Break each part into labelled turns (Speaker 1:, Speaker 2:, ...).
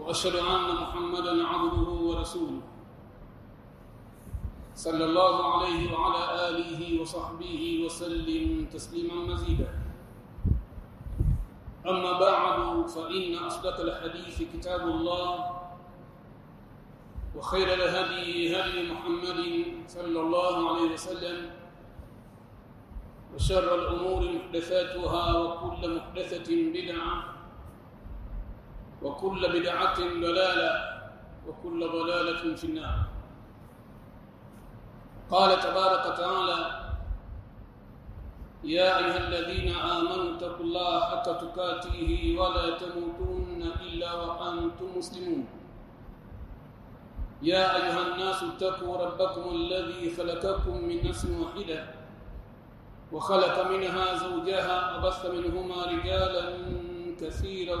Speaker 1: وأشهد أن محمدا عبده ورسوله صلى الله عليه وعلى آله وصحبه وسلم تسليما مزيدا. أما بعد فإن أصدق الحديث كتاب الله وخير الهدي هدي محمد صلى الله عليه وسلم وشر الأمور محدثاتها وكل محدثة بدعة وكل بدعة ضلالة وكل ضلالة في النار. قال تبارك وتعالى يا أيها الذين آمنوا اتقوا الله حق تقاته ولا تموتن إلا وأنتم مسلمون. يا أيها الناس اتقوا ربكم الذي خلقكم من نفس واحدة وخلق منها زوجها وبث منهما رجالا كثيرا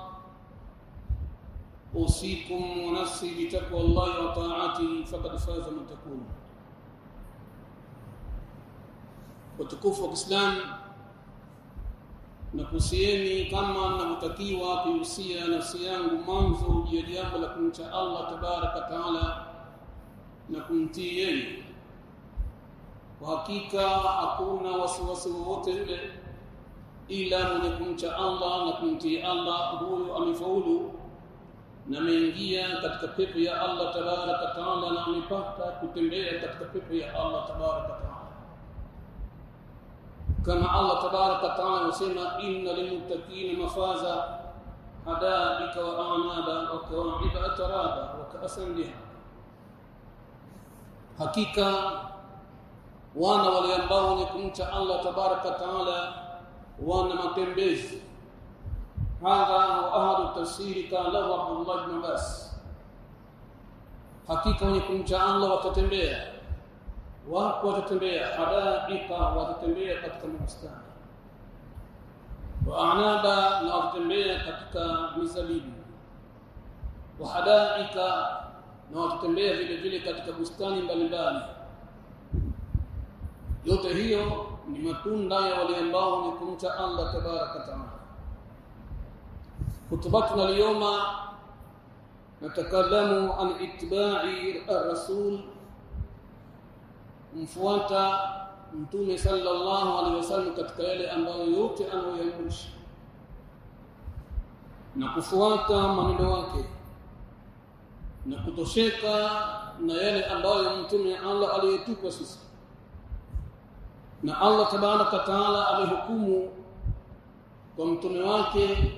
Speaker 1: أوصيكم ونفسي بتقوى الله وطاعته فقد فاز المتقون watukufu wa Kiislamu nakuhusieni kama ninavyotakiwa kuhusia nafsi yangu mwanzo juu ya jambo la kumcha Allah tabaraka taala na kumtii yeye. Kwa hakika hakuna wasiwasi wowote yule ila mwenye kumcha Allah na kumtii Allah, huyo amefaulu Na ameingia katika pepo ya Allah tabaraka taala na amepata kutembea katika pepo ya Allah tabaraka taala kama Allah tabaraka taala anasema inna lilmuttaqina mafaza hadaika wa a'naba wa kawa'iba ataraba wa ka'san liha hakika wana wale ambao wenye kumcha Allah tabaraka taala wana matembezi هذا هو أهل التفسير قال له عبد الله بن عباس. حقيقة أن يكون شاء الله وتتنبيه. وقوة تتنبيه حدائق وتتنبيه قد المستان وأعنابا لا تتنبيه قد كمزليم وحدائق na watatembea vile vile katika bustani mbalimbali yote hiyo ni matunda ya wale ambao ni kumcha Allah tabaraka wa taala خطبتنا اليوم نتكلم عن اتباع الرسول mfuata mtume sallallahu alaihi wasallam katika yale ambayo yote anayoyaamrisha na kufuata maneno yake na kutosheka na yale ambayo mtume Allah aliyetupa sisi na Allah tabaraka taala amehukumu kwa mtume wake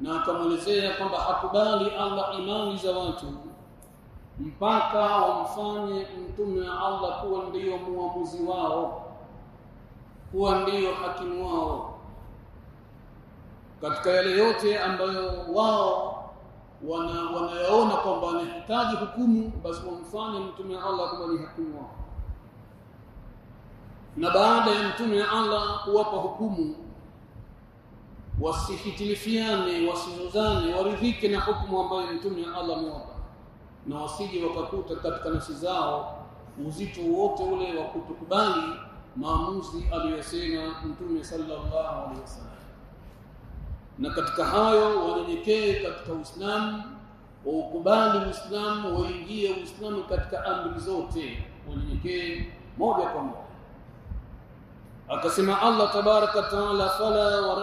Speaker 1: na akamwelezea kwamba hakubali Allah imani za watu mpaka wamfanye mtume wa Allah kuwa ndiyo muamuzi wao kuwa ndiyo hakimu wao. Katika yale yote ambayo wao wana wanayaona kwamba wanahitaji hukumu basi wamfanye mtume wa Allah kuwa ni hakimu wao. Na baada ya mtume wa Allah kuwapa hukumu wasihitilifiane wasizozane waridhike na hukumu ambayo mtume Allah amewapa na wasije wakakuta katika nafsi zao uzito wote ule wa kutokubali maamuzi aliyosema mtume sallallahu alaihi wasallam. Na katika hayo wanyenyekee katika Uislamu waukubali Uislamu waingie Uislamu katika amri zote wanyenyekee moja kwa moja. Akasema Allah tabaraka taala fala wa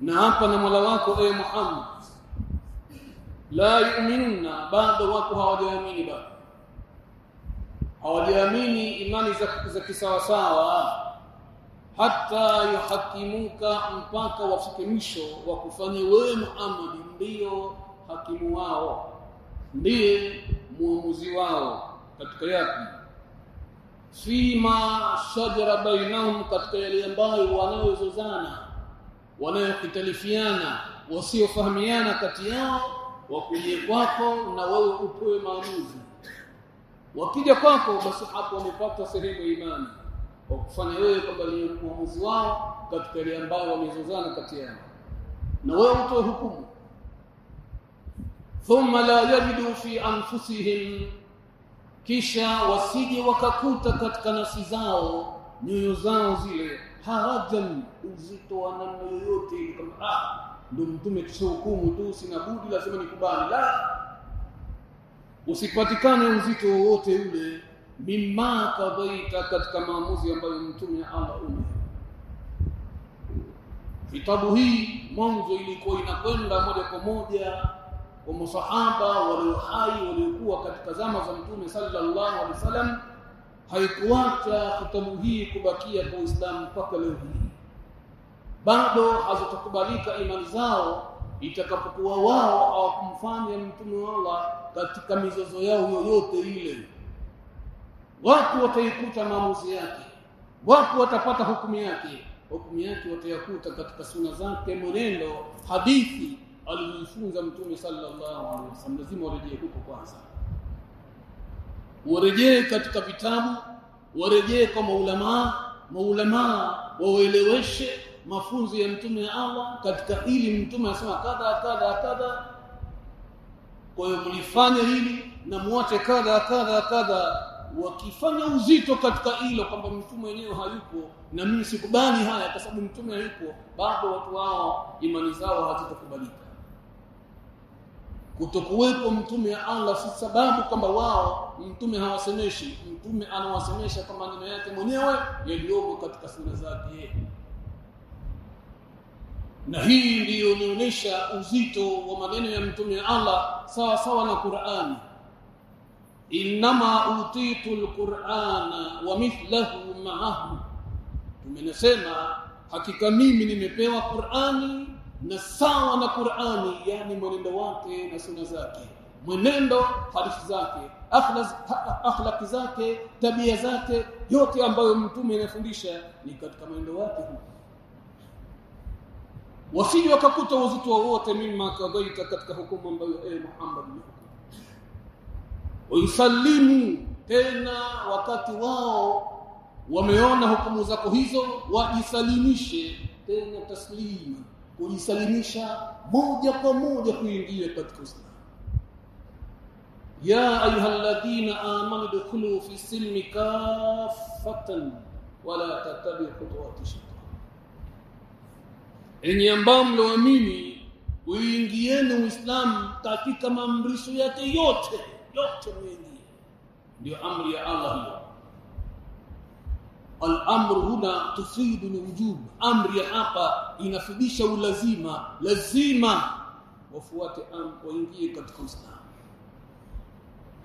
Speaker 1: na hapa na mwala wako e Muhammad. La yu'minuna bado wako hawajaamini bado. Hawajaamini imani za, za kisawasawa. Hata yuhakimuka mpaka wafike mwisho wa kufanya wewe Muhammad ndio hakimu wao. Ndiye muamuzi wao katika yapi fima shajara bainahum katika yale ambayo wanayozozana wanayokitalifiana wasiofahamiana kati yao wakuje kwako na wewe upoe maamuzi. Wakija kwako basi hapo wamepata sehemu ya imani kwa kufanya wewe kwamba ni muamuzi wao katika ile ambayo wamezozana kati yao. Na wewe utoe hukumu. Thumma la yajidu fi anfusihim kisha wasije wakakuta katika nafsi zao nyoyo zao zile harajan uzito wa namna yoyote ili kama ah ndio mtume kishukumu tu sina budi lazima nikubali. La usipatikane uzito wowote ule mimma kadhaita katika maamuzi ambayo mtume Allah ume kitabu hii mwanzo ilikuwa inakwenda moja kwa moja kwa masahaba walio waliokuwa katika zama za mtume sallallahu alaihi wasallam haikuacha kitabu hii kubakia kwa Uislamu mpaka leo hii. Bado hazitakubalika imani zao itakapokuwa wao hawakumfanya mtume wa Allah katika mizozo yao yoyote ile. Watu wataikuta maamuzi yake. Watu watapata hukumu yake. Hukumu yake watayakuta katika suna zake mwenendo hadithi alizojifunza mtume sallallahu alaihi wasallam. Lazima warejee huko kwanza warejee katika vitabu warejee kwa maulamaa maulamaa waeleweshe mafunzo ya mtume wa Allah katika ili mtume anasema kadha kadha kadha. Kwa hiyo mlifanya hili na muache kadha kadha kadha. Wakifanya uzito katika hilo kwamba mtume wenyewe hayupo na mimi sikubali haya kwa sababu mtume hayupo bado watu wao imani zao hazitakubalika kutokuwepo mtume wa Allah si sababu kwamba wao mtume hawasemeshi. Mtume anawasemesha kwa maneno yake mwenyewe yaliyomo katika sunna zake. Na hii ndiyo inaonyesha uzito wa maneno ya mtume Allah sawa sawa na Qur'ani inama utitu alqur'ana wa mithlahu ma'ahu. Tumenasema hakika mimi nimepewa Qur'ani na sawa na Qur'ani yani mwenendo wake na sunna zake mwenendo hadithi zake akhlaq zake tabia zake yote ambayo mtume anafundisha ni katika mwenendo wake huu wasije wakakuta uzito wowote mimi kadhaita katika hukumu ambayo eh Muhammad ni wayusalimu tena wakati wao wameona hukumu zako hizo wajisalimishe tena taslima kujisalimisha moja kwa moja kuingia katika Uislamu ya ayyuhalladhina amanu dukhulu fi silmi kaffatan wala tattabi'u khutuwati shaytan enyi ambao mloamini uingieni Uislamu katika maamrisho yake yote yote muingie ndio amri ya Allah hiyo al-amru huna tufidu wujub amri ya hapa inafidisha ulazima lazima wafuate waingie katika Uislamu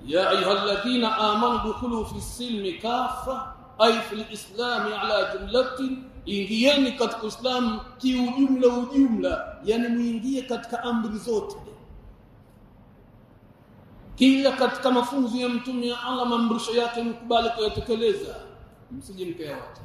Speaker 1: ya ayyuhalladhina amanu dukhulu fi في kafa ay fi al-islam على jumlatin ingieni katika Uislamu kiujumla ujumla yani muingie katika amri zote kila katika mafunzo ya mtume ya Allah maamrisho yake mkubali kuyatekeleza msije mkayawata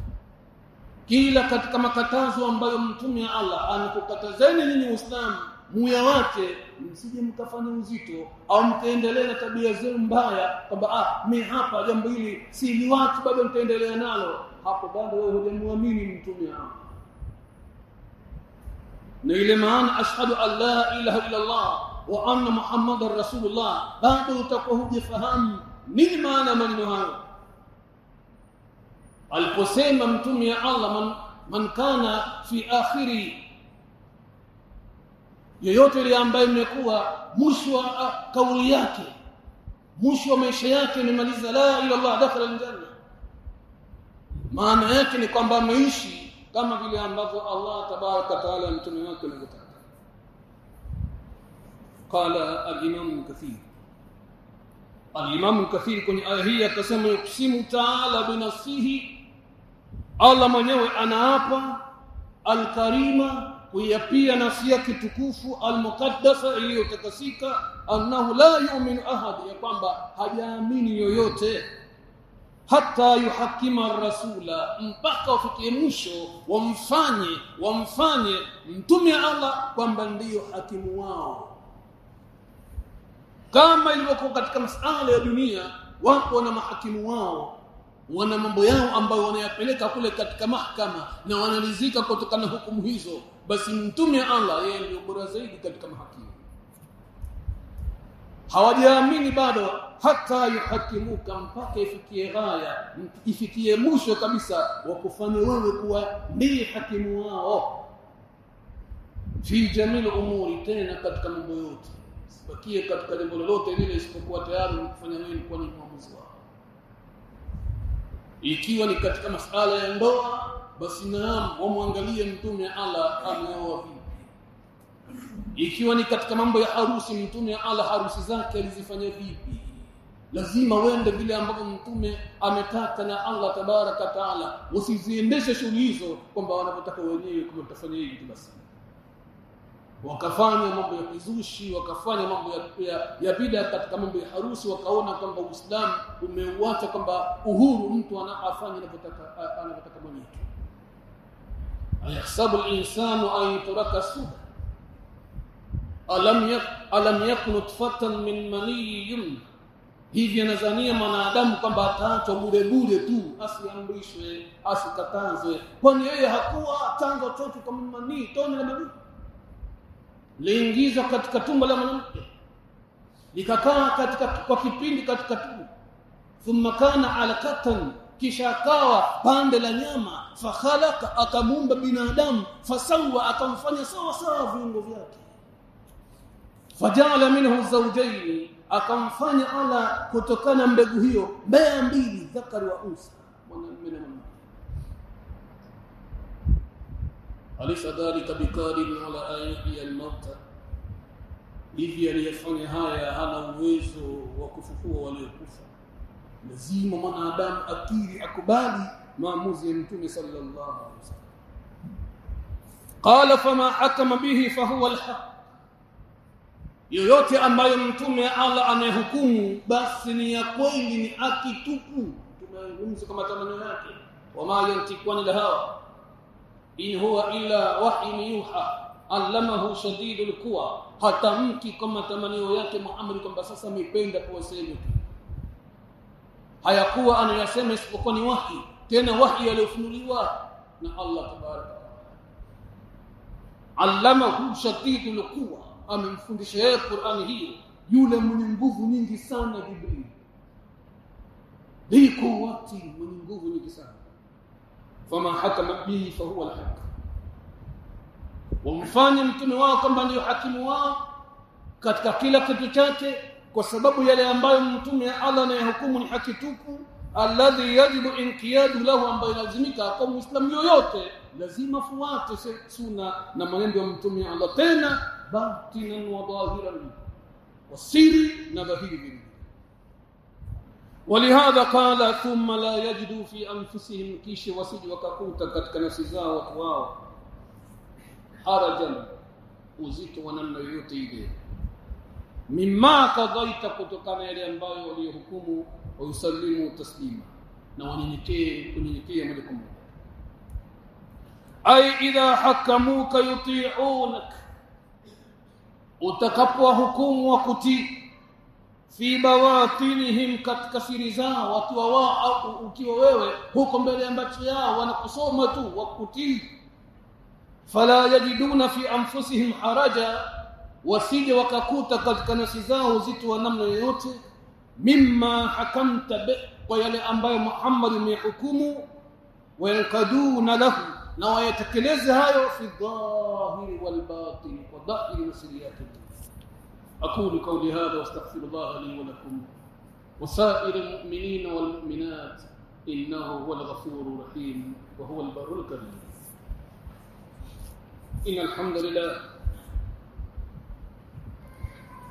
Speaker 1: kila katika makatazo ambayo mtume ya Allah anakukatazeni nini Uislamu muyawache msije mkafanya uzito au mkaendelea na tabia zenu mbaya kwamba ah mimi hapa jambo hili si liwatu bado nitaendelea nalo. Hapo bado wewe hujamwamini mtume na ile maana ashhadu an la ilaha illa Allah wa anna muhammadar rasulullah bado utakuwa hujafahamu nini maana maneno hayo. Aliposema mtume ya Allah man, man kana fi akhiri yoyote ile ambaye imekuwa mwisho wa kauli yake mwisho wa maisha yake imemaliza la ila Allah dakhala aljanna. Maana yake ni kwamba ameishi kama vile ambavyo Allah tabaraka taala mtume wake alivyotaka. Qala al-imam kathir al-imam kathir kwenye aya hii akasema yuksimu ta'ala binafsihi Allah mwenyewe anaapa al-karima kuyapia nafsi yake tukufu almuqaddasa iliyotakasika annahu la yu'minu ahad ya kwamba hajaamini yoyote hata yuhakima rasula mpaka wafikie mwisho wamfanye wamfanye mtume Allah kwamba ndiyo hakimu wao. Kama ilivyokuwa katika masala ya dunia wapo na mahakimu wao wana mambo yao ambayo wanayapeleka kule katika mahakama na wanalizika kutokana na hukumu hizo basi mtume Allah yeye ndio bora zaidi katika mahakimu hawajaamini bado hata yuhakimuka mpaka ifikie ghaya ifikie mwisho kabisa wa kufanya wewe kuwa ndiye hakimu wao. Fi jamii umuri tena katika mambo yote. Sibakie katika jambo lolote lile isipokuwa tayari kufanya wewe kuwa ni mwamuzi wao. Ikiwa ni katika masala ya ndoa basi naam wamwangalie mtume Allah ameoa vipi? Ikiwa ni katika mambo ya harusi mtume Allah harusi zake alizifanya vipi? Lazima wende vile ambavyo mtume ametaka na Allah tabaraka taala usiziendeshe shughuli hizo kwamba wanavyotaka wenyewe kama tutafanya hivi basi. Wakafanya mambo ya kizushi wakafanya mambo ya, ya, ya bida katika mambo ya harusi wakaona kwamba Uislamu umeuacha kwamba uhuru mtu anafanya anavyotaka anavyotaka mwenyewe ayahsabu al-insanu an yutraka suda alam yak alam yakun fatan min maniyyin hivi anazania mwanadamu kwamba ataachwa bure bure tu asiamrishwe asikatazwe kwani yeye hakuwa chanzo chote kwa manii tone la manii liingizwa katika tumbo la mwanamke likakaa katika kwa kipindi katika tumbo thumma kana alaqatan kisha akawa pande la nyama fakhalaka akamumba binadamu fasawa akamfanya sawa sawa viungo vyake. Fajala minhu zawjayn akamfanya ala kutokana mbegu hiyo mbea mbili dhakari wa unsa mwanamume na mwanamke. Alisa dhalika biqadirin ala ayati almauta hivi aliyefanya haya hana uwezo wa kufufua waliokufa lazima mwanadamu akiri akubali maamuzi ya mtume sallallahu alaihi wasallam. Qala fama hakama bihi fahuwa alhaq. Yoyote ambayo mtume Allah anayehukumu basi ni ya kweli ni haki tupu. Tunazungumza kama tamanio yake. Wama yantiqani lahawa in huwa illa wahyun yuha. Allamahu shadidul quwa. Hatamki kama tamanio yake Muhammad kwamba sasa amependa kuwasema hayakuwa anayasema isipokuwa ni wahi. Tena wahi aliyofunuliwa na Allah tabaraka allamahu shadidul quwa. Amemfundisha yeye Qur'ani hiyo. Yule mwenye nguvu nyingi sana Jibril. Liko wati mwenye nguvu nyingi sana. Fama hakama bihi fa huwa alhaq. Wamfanye mtume wao kwamba ndio hakimu wao katika kila kitu chake kwa sababu yale ambayo mtume Allah anayehukumu ni haki tupu alladhi yajibu inqiyadu lahu ambayo lazimika kwa muislamu yoyote lazima fuate sunna na maneno ya mtume Allah tena batinan wa dhahiran wasiri na dhahiri ولهذا قال ثم لا يجدوا في انفسهم كيش wasiji wakakuta katika nafsi zao watu wao harajan uzito wa namna yoyote ile Mimma qadaita kutokana yale ambayo waliyohukumu wa yusallimu taslima na wanyenyekee kunyenyekea moja kwa moja ay idha hakamuka yuti'unak utakapowahukumu wa kutii fi bawatinihim katika siri zao wakiwa wao ukiwa wewe huko mbele ya macho yao wanakusoma tu wakutii fala yajiduna fi anfusihim haraja wasije wakakuta katika nafsi zao uzito wa namna yoyote mimma hakamta bi kwa yale ambayo Muhammad amehukumu wayankaduna lahu na wayatekeleze hayo fi dhahiri wal batin kwa dhahiri na siri yake أقول قولي هذا واستغفر الله لي ولكم وسائر المؤمنين والمؤمنات إنه هو الغفور الرحيم وهو البر الكريم إن الحمد لله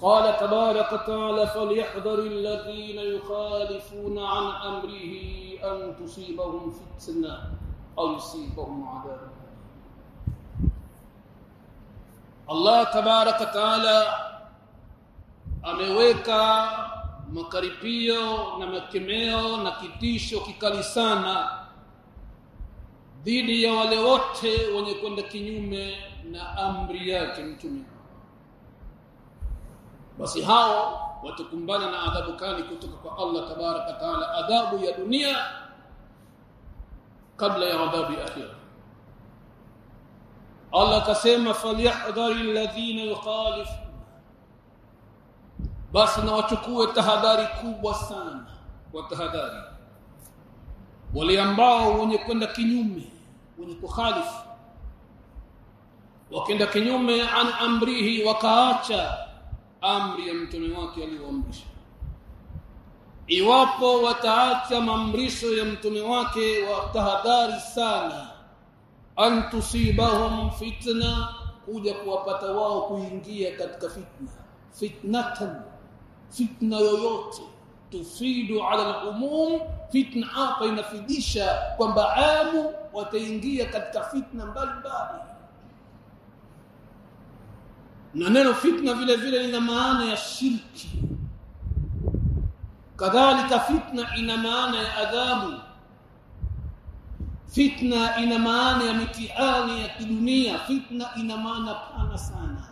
Speaker 1: قال تبارك وتعالى فليحذر الذين يخالفون عن امره ان تصيبهم فتنه أو يصيبهم عذاب الله تبارك وتعالى ameweka makaripio na makemeo na kitisho kikali sana dhidi ya wale wote wenye kwenda kinyume na amri yake mtume basi hao watakumbana na adhabu kali kutoka kwa Allah tabaraka taala adhabu ya dunia kabla ya adhabu ya akhira Allah akasema falyahdhari alladhina yukhalifu basi na wachukue tahadhari kubwa sana kwa tahadhari wale ambao wenye kwenda kinyume wenye kukhalifu wakenda kinyume an amrihi wakaacha amri ya mtume wake aliyoamrisha iwapo wataacha maamrisho ya mtume wake wa tahadhari sana antusibahum fitna kuja kuwapata wao kuingia katika fitna. Fitnatan fitna yoyote. Tufidu ala al-umum fitna hapa inafidisha kwamba amu wataingia katika fitna mbalimbali na neno fitna vile vile lina maana ya shirki. Kadhalika fitna ina maana ya adhabu. Fitna ina maana ya mitihani ya kidunia. Fitna ina maana pana sana.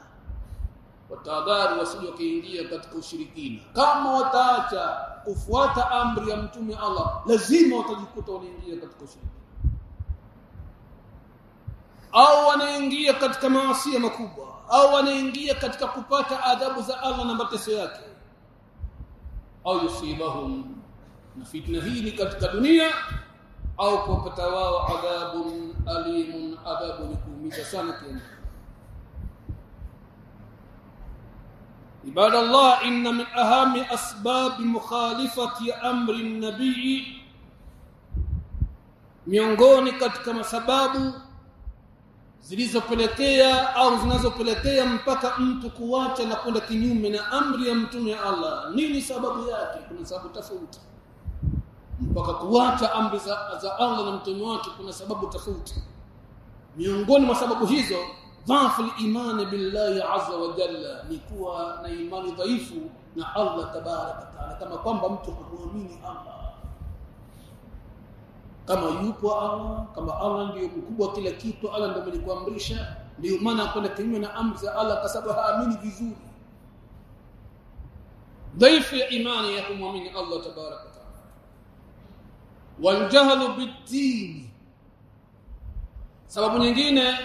Speaker 1: Watahadhari wasije wakaingia katika ushirikina. Kama wataacha kufuata amri ya mtume Allah lazima watajikuta wanaingia katika ushirikina au wanaingia katika maasi makubwa au wanaingia katika kupata adhabu za Allah na mateso yake au yusibahum na fitna hii ni katika dunia au kupata wao adhabun alimun adhabu ni kuumiza sana kiasi عباد الله إن من أهم أسباب مخالفة أمر النبي miongoni katika masababu zilizopelekea au zinazopelekea mpaka mtu kuwacha na kwenda kinyume na amri ya mtume ya Allah. Nini sababu yake? Kuna sababu tofauti. Mpaka kuwacha amri za, za Allah na mtume wake kuna sababu tofauti. Miongoni mwa sababu hizo dhafu al-iman billahi azza wa jalla ni kuwa na imani dhaifu na Allah tabaraka taala kama kwamba mtu hamuamini Allah kama yupo Allah kama Allah ndiyo mkubwa kila kitu Allah ndiye mwenye ndio maana kwenda kinyume na amri za Allah kwa sababu haamini vizuri. Dhaifu ya imani ya kumwamini Allah tabaraka taala. Waljahlu bid sababu nyingine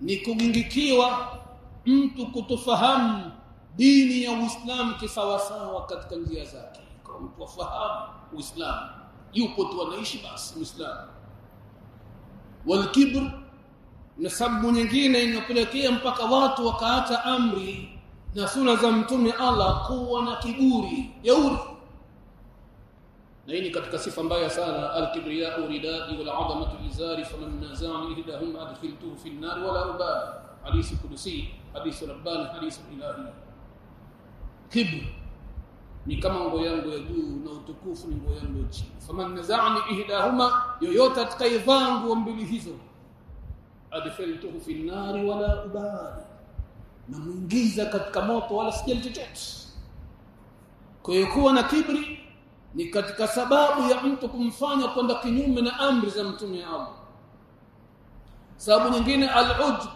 Speaker 1: ni kugingikiwa mtu kutofahamu dini ya Uislamu kisawasawa katika njia zake. Kwa mtu afahamu Uislamu yupo tu anaishi basi Muislamu walkibr na sababu nyingine inapelekea mpaka watu wakaacha amri na suna za mtume Allah kuwa na kiburi jeuri na hii ni katika sifa mbaya sana al-kibriya ridai wal 'azamatu izari faman nazani ihdahum adkhiltuhu fi an-nar wala ubali hadisi kudusi hadisi rabbani hadisi ilahi kibr ni kama nguo yangu ya juu na utukufu ni nguo yangu ya chini. Faman nazani ihdahuma yoyote atakayevaa nguo mbili hizo adfaltuhu fi an-nar wala ubali na muingiza katika moto wala sijali chochote. Kwa hiyo kuwa na kibri ni katika sababu ya mtu kumfanya kwenda kinyume na amri za mtume Allah sababu nyingine al-ujb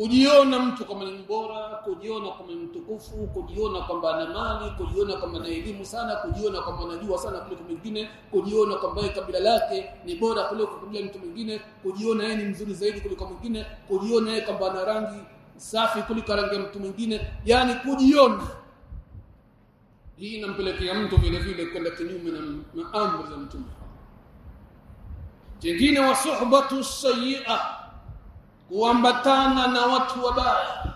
Speaker 1: kujiona mtu kama ni mbora kujiona kama mtukufu kujiona kwamba ana mali kujiona kwamba ana elimu sana kujiona kwamba anajua sana kuliko mwingine kujiona kwamba kabila lake ni bora kuliko kabila mtu mwingine kujiona yeye ni mzuri zaidi kuliko mwingine kujiona yeye kwamba ana rangi safi kuliko rangi ya mtu mwingine. Yani kujiona. Hii inampelekea mtu vile vile kwenda kinyume na, maamri za mtume. Jingine wa suhbatu sayyi'a kuambatana na watu wabaya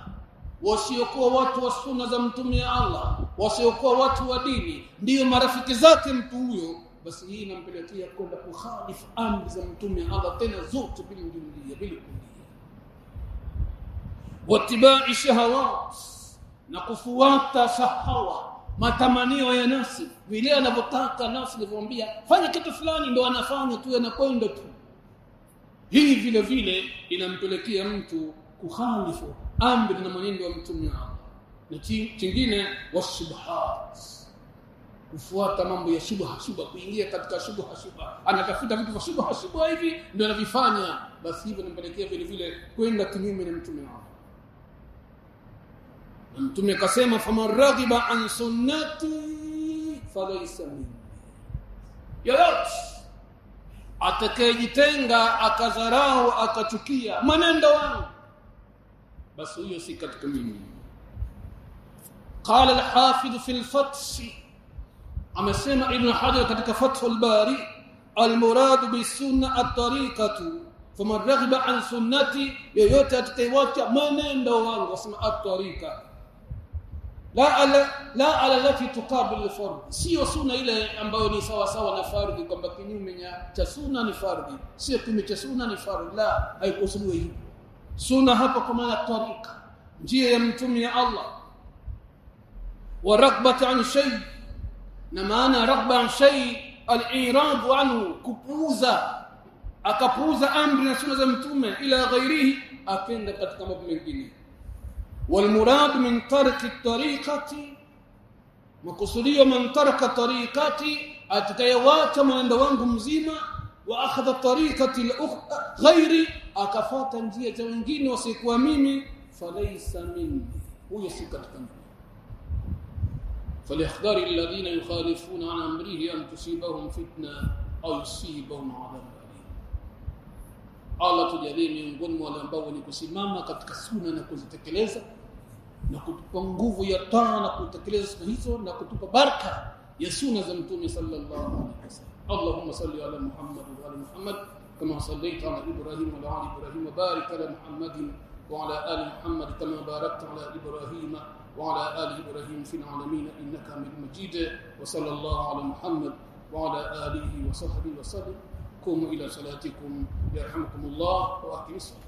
Speaker 1: wasiokuwa watu wa sunna za mtume ya Allah wasiokuwa watu wa dini ndiyo marafiki zake mtu huyo basi hii inampelekea kwenda kukhalifu amri za mtume ya Allah tena zote bila ujumlia bila kulia watibai shahawat na kufuata shahawa matamanio ya nafsi vile anavyotaka nafsi inavyomwambia fanya kitu fulani ndo anafanya tu anakwenda tu hii vile vile inampelekea mtu kukhalifu amri na mwenendo wa mtume Allah. Na chingine wasubhat kufuata mambo ya shubha shubha kuingia katika shubha shubha. Anatafuta vitu vya shubha shubha hivi ndio anavifanya. Basi hivyo inampelekea vile vile kwenda kinyume na mtume na mtume akasema faman raghiba an sunnati falaysa minni. Yoyote atakayejitenga akadharau akachukia mwenendo wangu basi huyo si katika mimi قال الحافظ في الفتح amesema ibn hajar katika fathul bari almurad bisunna at-tariqatu faman raghiba an sunnati yoyote atakayewacha mwenendo wangu wasema at-tariqa la ala la ala lati tuqabil al-fard sio sunna ile ambayo ni sawa sawa na fardhi kwamba kinyume cha suna ni fardhi sio kinyume cha suna ni fardhi la haikusudiwi hivyo. Suna hapa kwa maana tariqa njia ya mtume ya Allah. Wa ragbata an shay na maana ragba an shay al-i'rad anhu kupuuza akapuuza amri na suna za mtume ila ghairihi akenda katika mambo mengine والمراد من ترك الطريقة مقصودية من ترك طريقتي اتكيوات من دوان مزيما وأخذ الطريقة الاخرى غير أكفات نجيه تنجين وسيكو ميمي فليس مني. هو سيكتكم فليحذر الذين يخالفون عن أمره أن تصيبهم فتنة أو يصيبهم عذاب. Allah tujalie miongoni mwa wale ambao ni kusimama katika sunna na kuzitekeleza na kutupa nguvu ya taa na kutekeleza sunna hizo na kutupa baraka ya sunna za mtume sallallahu alaihi wasallam اللهم صل على محمد وعلى محمد كما صليت على إبراهيم وعلى ال إبراهيم وبارك على محمد وعلى ال محمد كما باركت على إبراهيم وعلى ال إبراهيم في العالمين انك حميد مجيد وصلى الله على محمد وعلى اله وصحبه وسلم قوموا إلى صلاتكم يرحمكم الله وأقم الصلاة.